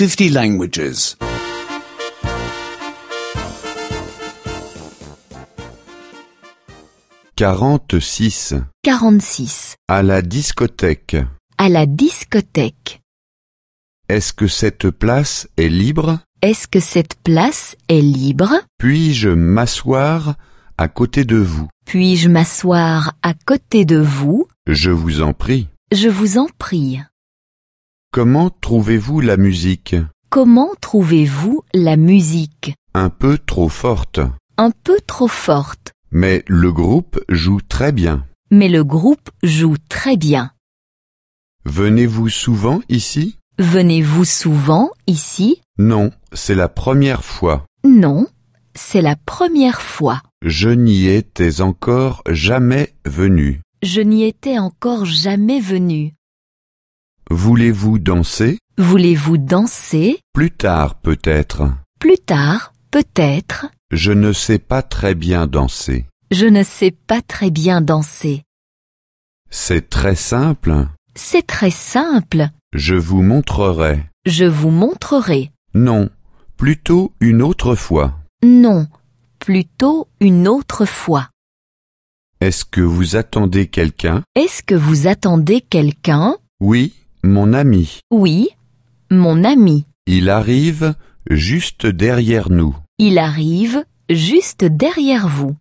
50 languages. 46. 46. À la discothèque. À la discothèque. Est-ce que cette place est libre? Est-ce que cette place est libre? Puis-je m'asseoir à côté de vous? Puis-je m'asseoir à côté de vous? Je vous en prie. Je vous en prie. Comment trouvez-vous la musique? Comment trouvez-vous la musique? Un peu trop forte. Un peu trop forte, Mais le groupe joue très bien. mais le groupe joue très bien. Venez-vous souvent ici? Venez-vous souvent ici? Non, c'est la première fois. Non, c'est la première fois. Je n'y étais encore jamais venu. Je n'y étais encore jamais venu. Voulez-vous danser? Voulez-vous danser? Plus tard peut-être. Plus tard, peut-être. Je ne sais pas très bien danser. Je ne sais pas très bien danser. C'est très simple. C'est très simple. Je vous montrerai. Je vous montrerai. Non, plutôt une autre fois. Non, plutôt une autre fois. Est-ce que vous attendez quelqu'un? Est-ce que vous attendez quelqu'un? Oui, mon ami. Oui, mon ami. Il arrive juste derrière nous. Il arrive juste derrière vous.